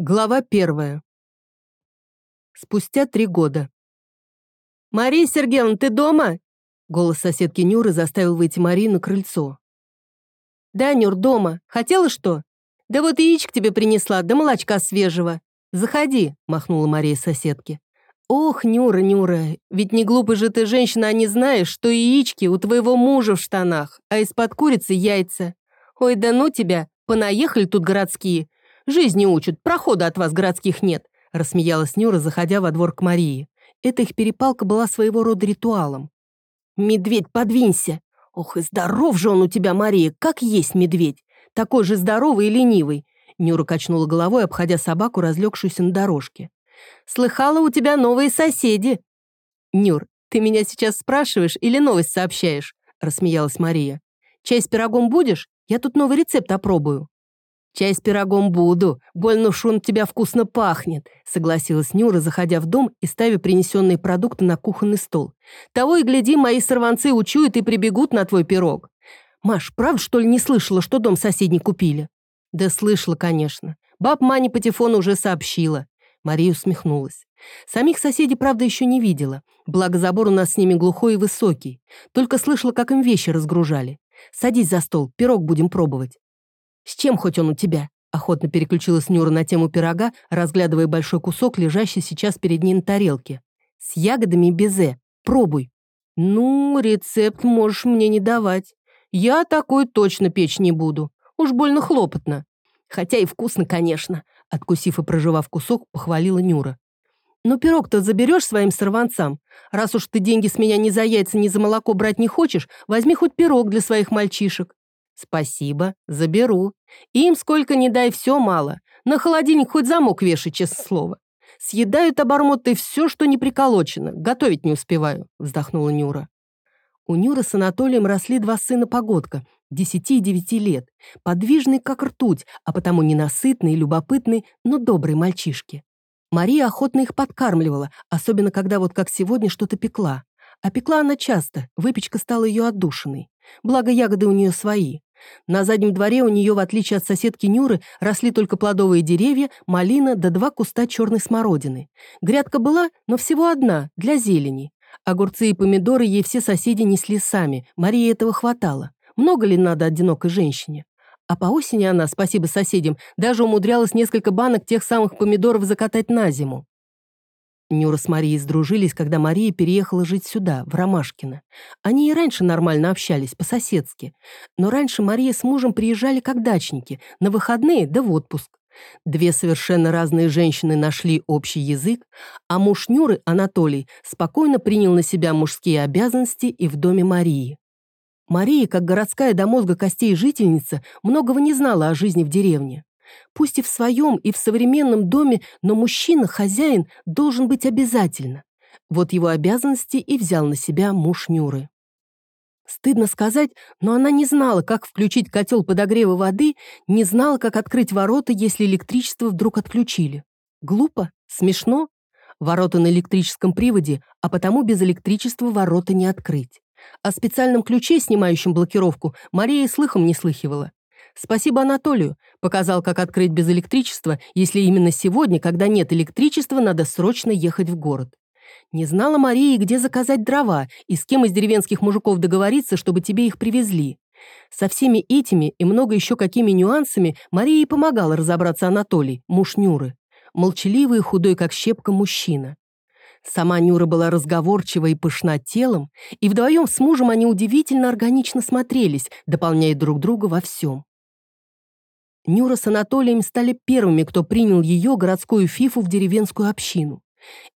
Глава первая. Спустя три года. «Мария Сергеевна, ты дома?» Голос соседки Нюры заставил выйти Марию на крыльцо. «Да, Нюр, дома. Хотела что?» «Да вот яичко тебе принесла, да молочка свежего. Заходи», — махнула Мария соседке. «Ох, Нюра, Нюра, ведь не глупая же ты женщина, а не знаешь, что яички у твоего мужа в штанах, а из-под курицы яйца. Ой, да ну тебя, понаехали тут городские. Жизни учат, прохода от вас городских нет», — рассмеялась Нюра, заходя во двор к Марии. Эта их перепалка была своего рода ритуалом. «Медведь, подвинься! Ох, и здоров же он у тебя, Мария, как есть медведь! Такой же здоровый и ленивый!» Нюра качнула головой, обходя собаку, разлегшуюся на дорожке. «Слыхала, у тебя новые соседи!» «Нюр, ты меня сейчас спрашиваешь или новость сообщаешь?» — рассмеялась Мария. «Чай с пирогом будешь? Я тут новый рецепт опробую». «Чай с пирогом буду. Больно уж тебя вкусно пахнет», согласилась Нюра, заходя в дом и ставя принесенные продукты на кухонный стол. «Того и гляди, мои сорванцы учуют и прибегут на твой пирог». «Маш, правда, что ли, не слышала, что дом соседний купили?» «Да слышала, конечно. Баб Маня по телефону уже сообщила». Мария усмехнулась. Самих соседей, правда, еще не видела. Благо, забор у нас с ними глухой и высокий. Только слышала, как им вещи разгружали. «Садись за стол, пирог будем пробовать». «С чем хоть он у тебя?» Охотно переключилась Нюра на тему пирога, разглядывая большой кусок, лежащий сейчас перед ней на тарелке. «С ягодами безе. Пробуй». «Ну, рецепт можешь мне не давать. Я такой точно печь не буду. Уж больно хлопотно. Хотя и вкусно, конечно», — откусив и проживав кусок, похвалила Нюра. «Но пирог-то заберешь своим сорванцам. Раз уж ты деньги с меня ни за яйца, ни за молоко брать не хочешь, возьми хоть пирог для своих мальчишек. «Спасибо, заберу. Им сколько не дай, все мало. На холодильник хоть замок вешай, честное слово. Съедают обормоты все, что не приколочено. Готовить не успеваю», — вздохнула Нюра. У Нюры с Анатолием росли два сына-погодка, десяти и девяти лет, подвижный, как ртуть, а потому ненасытный, любопытный, но добрый мальчишки. Мария охотно их подкармливала, особенно когда вот как сегодня что-то пекла. А пекла она часто, выпечка стала ее отдушиной. Благо, ягоды у нее свои. На заднем дворе у нее, в отличие от соседки Нюры, росли только плодовые деревья, малина да два куста черной смородины. Грядка была, но всего одна, для зелени. Огурцы и помидоры ей все соседи несли сами, Марии этого хватало. Много ли надо одинокой женщине? А по осени она, спасибо соседям, даже умудрялась несколько банок тех самых помидоров закатать на зиму. Нюра с Марией сдружились, когда Мария переехала жить сюда, в Ромашкино. Они и раньше нормально общались, по-соседски. Но раньше Мария с мужем приезжали как дачники, на выходные да в отпуск. Две совершенно разные женщины нашли общий язык, а муж Нюры, Анатолий, спокойно принял на себя мужские обязанности и в доме Марии. Мария, как городская до мозга костей жительница, многого не знала о жизни в деревне. Пусть и в своем, и в современном доме, но мужчина, хозяин, должен быть обязательно. Вот его обязанности и взял на себя муж Нюры. Стыдно сказать, но она не знала, как включить котел подогрева воды, не знала, как открыть ворота, если электричество вдруг отключили. Глупо? Смешно? Ворота на электрическом приводе, а потому без электричества ворота не открыть. О специальном ключе, снимающем блокировку, Мария слыхом не слыхивала. Спасибо Анатолию. Показал, как открыть без электричества, если именно сегодня, когда нет электричества, надо срочно ехать в город. Не знала Мария, где заказать дрова и с кем из деревенских мужиков договориться, чтобы тебе их привезли. Со всеми этими и много еще какими нюансами Мария и помогала разобраться Анатолий, муж Нюры. Молчаливый и худой, как щепка, мужчина. Сама Нюра была разговорчива и пышна телом, и вдвоем с мужем они удивительно органично смотрелись, дополняя друг друга во всем. Нюра с Анатолием стали первыми, кто принял ее, городскую фифу, в деревенскую общину.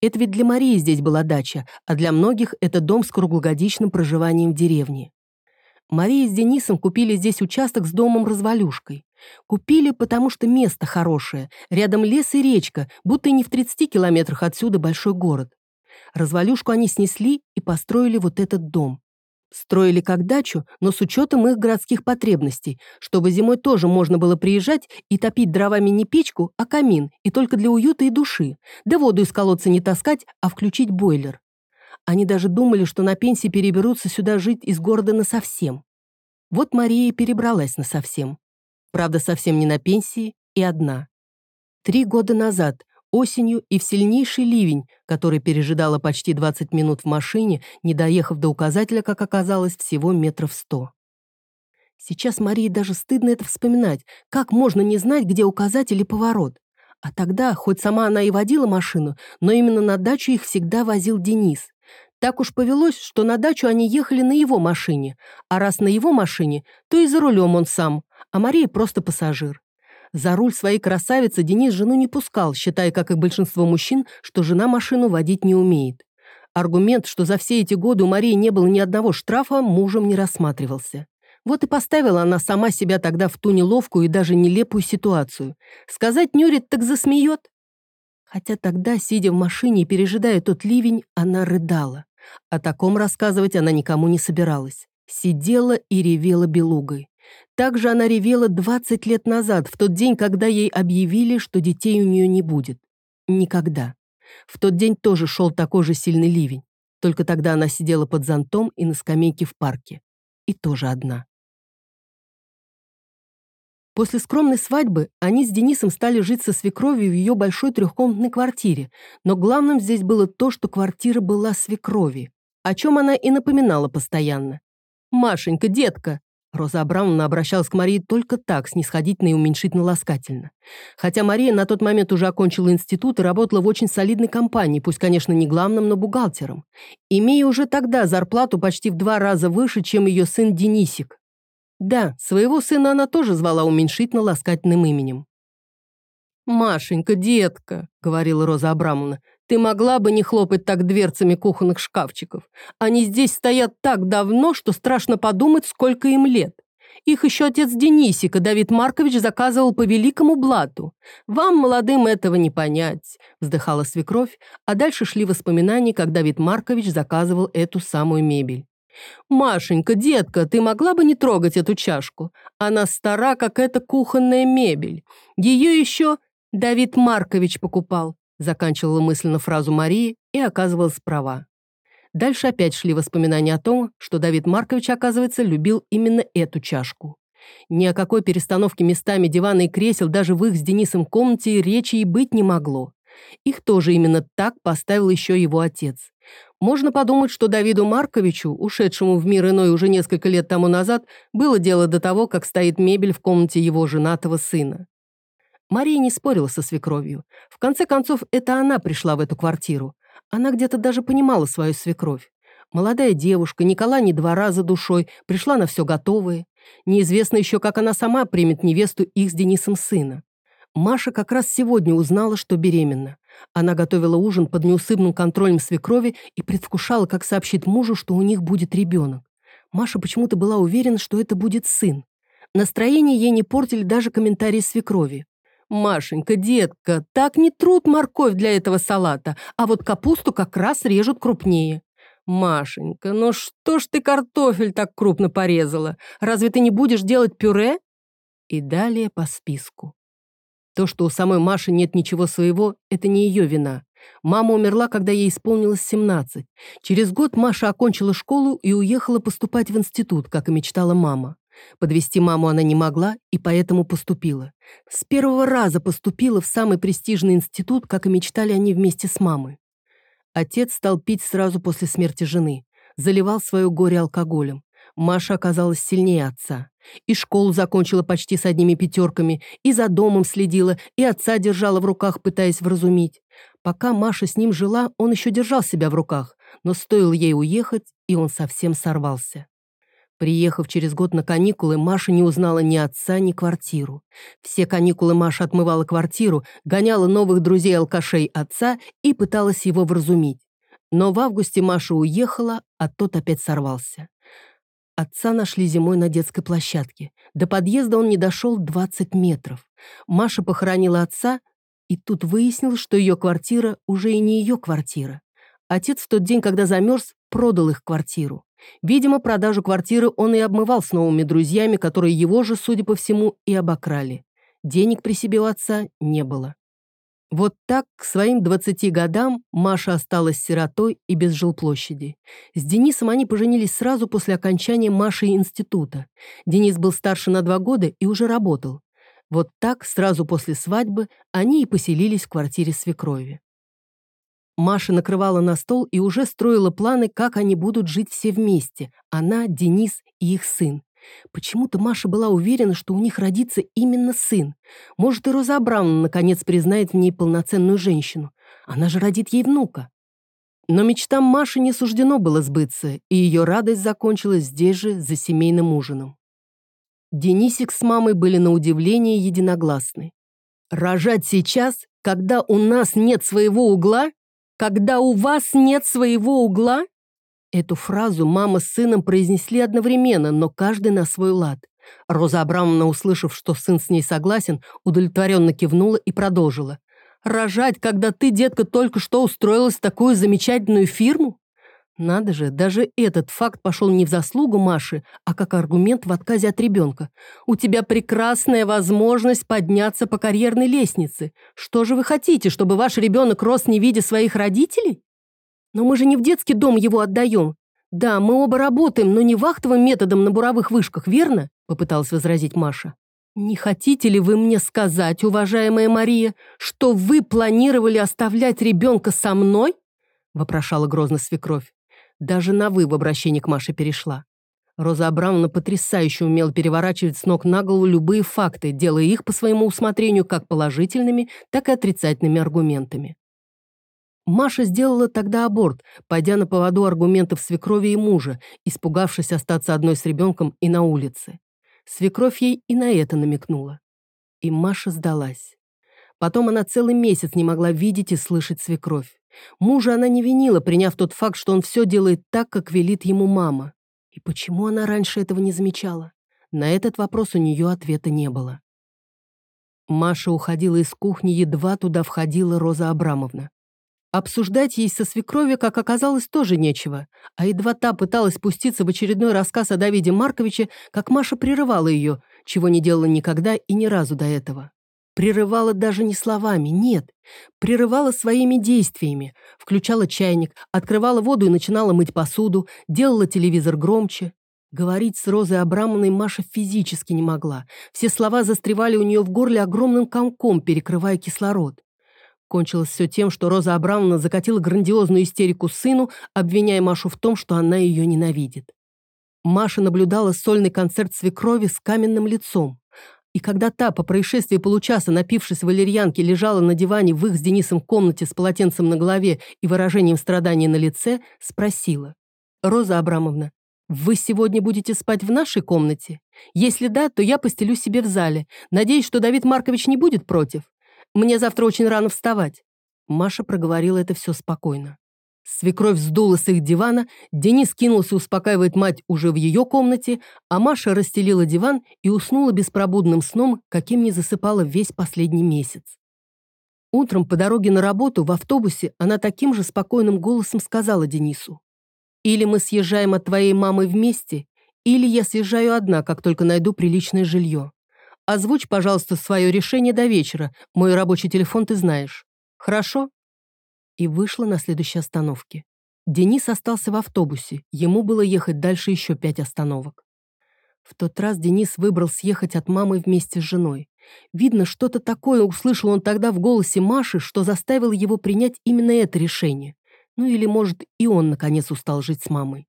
Это ведь для Марии здесь была дача, а для многих это дом с круглогодичным проживанием в деревне. Мария с Денисом купили здесь участок с домом-развалюшкой. Купили, потому что место хорошее, рядом лес и речка, будто и не в 30 километрах отсюда большой город. Развалюшку они снесли и построили вот этот дом. Строили как дачу, но с учетом их городских потребностей, чтобы зимой тоже можно было приезжать и топить дровами не печку, а камин, и только для уюта и души, да воду из колодца не таскать, а включить бойлер. Они даже думали, что на пенсии переберутся сюда жить из города насовсем. Вот Мария и перебралась насовсем. Правда, совсем не на пенсии и одна. Три года назад, осенью и в сильнейший ливень, который пережидала почти 20 минут в машине, не доехав до указателя, как оказалось, всего метров сто. Сейчас Марии даже стыдно это вспоминать. Как можно не знать, где указатель и поворот? А тогда, хоть сама она и водила машину, но именно на дачу их всегда возил Денис. Так уж повелось, что на дачу они ехали на его машине, а раз на его машине, то и за рулем он сам, а Мария просто пассажир. За руль своей красавицы Денис жену не пускал, считая, как и большинство мужчин, что жена машину водить не умеет. Аргумент, что за все эти годы у Марии не было ни одного штрафа, мужем не рассматривался. Вот и поставила она сама себя тогда в ту неловкую и даже нелепую ситуацию. Сказать Нюрит так засмеет. Хотя тогда, сидя в машине и пережидая тот ливень, она рыдала. О таком рассказывать она никому не собиралась. Сидела и ревела белугой. Так же она ревела 20 лет назад, в тот день, когда ей объявили, что детей у нее не будет. Никогда. В тот день тоже шел такой же сильный ливень. Только тогда она сидела под зонтом и на скамейке в парке. И тоже одна. После скромной свадьбы они с Денисом стали жить со свекровью в ее большой трехкомнатной квартире, но главным здесь было то, что квартира была свекрови, о чем она и напоминала постоянно. «Машенька, детка!» Роза Абрамовна обращалась к Марии только так, снисходительно и уменьшительно-ласкательно. Хотя Мария на тот момент уже окончила институт и работала в очень солидной компании, пусть, конечно, не главным, но бухгалтером, имея уже тогда зарплату почти в два раза выше, чем ее сын Денисик. Да, своего сына она тоже звала уменьшительно-ласкательным именем. «Машенька, детка», — говорила Роза Абрамовна, «ты могла бы не хлопать так дверцами кухонных шкафчиков. Они здесь стоят так давно, что страшно подумать, сколько им лет. Их еще отец Денисика, Давид Маркович, заказывал по великому блату. Вам, молодым, этого не понять», — вздыхала свекровь, а дальше шли воспоминания, как Давид Маркович заказывал эту самую мебель. «Машенька, детка, ты могла бы не трогать эту чашку? Она стара, как эта кухонная мебель. Ее еще Давид Маркович покупал», заканчивала мысленно фразу Марии и оказывалась права. Дальше опять шли воспоминания о том, что Давид Маркович, оказывается, любил именно эту чашку. Ни о какой перестановке местами дивана и кресел даже в их с Денисом комнате речи и быть не могло. Их тоже именно так поставил еще его отец. Можно подумать, что Давиду Марковичу, ушедшему в мир иной уже несколько лет тому назад, было дело до того, как стоит мебель в комнате его женатого сына. Мария не спорила со свекровью. В конце концов, это она пришла в эту квартиру. Она где-то даже понимала свою свекровь. Молодая девушка, Никола не два раза душой, пришла на все готовое. Неизвестно еще, как она сама примет невесту их с Денисом сына. Маша как раз сегодня узнала, что беременна. Она готовила ужин под неусыпным контролем свекрови и предвкушала, как сообщит мужу, что у них будет ребенок. Маша почему-то была уверена, что это будет сын. Настроение ей не портили даже комментарии свекрови. «Машенька, детка, так не труд морковь для этого салата, а вот капусту как раз режут крупнее». «Машенька, ну что ж ты картофель так крупно порезала? Разве ты не будешь делать пюре?» И далее по списку. То, что у самой Маши нет ничего своего, это не ее вина. Мама умерла, когда ей исполнилось 17. Через год Маша окончила школу и уехала поступать в институт, как и мечтала мама. Подвести маму она не могла и поэтому поступила. С первого раза поступила в самый престижный институт, как и мечтали они вместе с мамой. Отец стал пить сразу после смерти жены. Заливал свое горе алкоголем. Маша оказалась сильнее отца. И школу закончила почти с одними пятерками, и за домом следила, и отца держала в руках, пытаясь вразумить. Пока Маша с ним жила, он еще держал себя в руках, но стоило ей уехать, и он совсем сорвался. Приехав через год на каникулы, Маша не узнала ни отца, ни квартиру. Все каникулы Маша отмывала квартиру, гоняла новых друзей-алкашей отца и пыталась его вразумить. Но в августе Маша уехала, а тот опять сорвался. Отца нашли зимой на детской площадке. До подъезда он не дошел 20 метров. Маша похоронила отца, и тут выяснилось, что ее квартира уже и не ее квартира. Отец в тот день, когда замерз, продал их квартиру. Видимо, продажу квартиры он и обмывал с новыми друзьями, которые его же, судя по всему, и обокрали. Денег при себе у отца не было. Вот так к своим 20 годам Маша осталась сиротой и без жилплощади. С Денисом они поженились сразу после окончания Маши института. Денис был старше на два года и уже работал. Вот так, сразу после свадьбы, они и поселились в квартире свекрови. Маша накрывала на стол и уже строила планы, как они будут жить все вместе. Она, Денис и их сын. Почему-то Маша была уверена, что у них родится именно сын. Может, и Роза Абрамовна наконец признает в ней полноценную женщину. Она же родит ей внука. Но мечтам Маши не суждено было сбыться, и ее радость закончилась здесь же, за семейным ужином. Денисик с мамой были на удивление единогласны. «Рожать сейчас, когда у нас нет своего угла? «Когда у вас нет своего угла?» Эту фразу мама с сыном произнесли одновременно, но каждый на свой лад. Роза Абрамовна, услышав, что сын с ней согласен, удовлетворенно кивнула и продолжила. «Рожать, когда ты, детка, только что устроилась в такую замечательную фирму? Надо же, даже этот факт пошел не в заслугу Маши, а как аргумент в отказе от ребенка. У тебя прекрасная возможность подняться по карьерной лестнице. Что же вы хотите, чтобы ваш ребенок рос не видя своих родителей? Но мы же не в детский дом его отдаем. Да, мы оба работаем, но не вахтовым методом на буровых вышках, верно? Попыталась возразить Маша. «Не хотите ли вы мне сказать, уважаемая Мария, что вы планировали оставлять ребенка со мной?» вопрошала грозно свекровь. Даже на «вы» в обращении к Маше перешла. Роза Абрамовна потрясающе умела переворачивать с ног на голову любые факты, делая их по своему усмотрению как положительными, так и отрицательными аргументами. Маша сделала тогда аборт, пойдя на поводу аргументов свекрови и мужа, испугавшись остаться одной с ребенком и на улице. Свекровь ей и на это намекнула. И Маша сдалась. Потом она целый месяц не могла видеть и слышать свекровь. Мужа она не винила, приняв тот факт, что он все делает так, как велит ему мама. И почему она раньше этого не замечала? На этот вопрос у нее ответа не было. Маша уходила из кухни, едва туда входила Роза Абрамовна. Обсуждать ей со свекровью, как оказалось, тоже нечего, а едва та пыталась спуститься в очередной рассказ о Давиде Марковиче, как Маша прерывала ее, чего не делала никогда и ни разу до этого. Прерывала даже не словами, нет. Прерывала своими действиями. Включала чайник, открывала воду и начинала мыть посуду, делала телевизор громче. Говорить с Розой Абрамовной Маша физически не могла. Все слова застревали у нее в горле огромным комком, перекрывая кислород. Кончилось все тем, что Роза Абрамовна закатила грандиозную истерику сыну, обвиняя Машу в том, что она ее ненавидит. Маша наблюдала сольный концерт свекрови с каменным лицом. И когда та, по происшествии получаса, напившись валерьянки, лежала на диване в их с Денисом комнате с полотенцем на голове и выражением страдания на лице, спросила. «Роза Абрамовна, вы сегодня будете спать в нашей комнате? Если да, то я постелю себе в зале. Надеюсь, что Давид Маркович не будет против. Мне завтра очень рано вставать». Маша проговорила это все спокойно. Свекровь сдула с их дивана, Денис кинулся успокаивать мать уже в ее комнате, а Маша расстелила диван и уснула беспробудным сном, каким не засыпала весь последний месяц. Утром по дороге на работу в автобусе она таким же спокойным голосом сказала Денису. «Или мы съезжаем от твоей мамы вместе, или я съезжаю одна, как только найду приличное жилье. Озвучь, пожалуйста, свое решение до вечера, мой рабочий телефон ты знаешь. Хорошо?» И вышла на следующей остановке. Денис остался в автобусе, ему было ехать дальше еще пять остановок. В тот раз Денис выбрал съехать от мамы вместе с женой. Видно, что-то такое услышал он тогда в голосе Маши, что заставило его принять именно это решение. Ну или, может, и он, наконец, устал жить с мамой.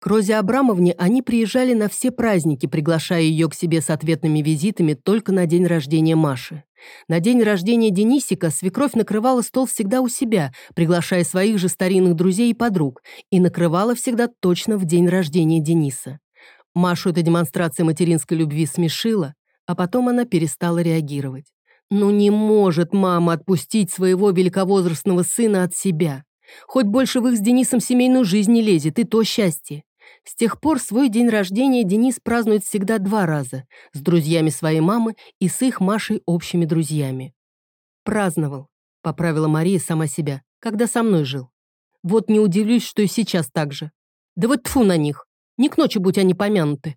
К Розе Абрамовне они приезжали на все праздники, приглашая ее к себе с ответными визитами только на день рождения Маши. На день рождения Денисика свекровь накрывала стол всегда у себя, приглашая своих же старинных друзей и подруг, и накрывала всегда точно в день рождения Дениса. Машу эта демонстрация материнской любви смешила, а потом она перестала реагировать. Ну не может мама отпустить своего великовозрастного сына от себя. Хоть больше в их с Денисом семейную жизнь не лезет, и то счастье. С тех пор свой день рождения Денис празднует всегда два раза – с друзьями своей мамы и с их Машей общими друзьями. «Праздновал», – поправила Мария сама себя, когда со мной жил. «Вот не удивлюсь, что и сейчас так же. Да вот тфу на них, не к ночи будь они помянуты».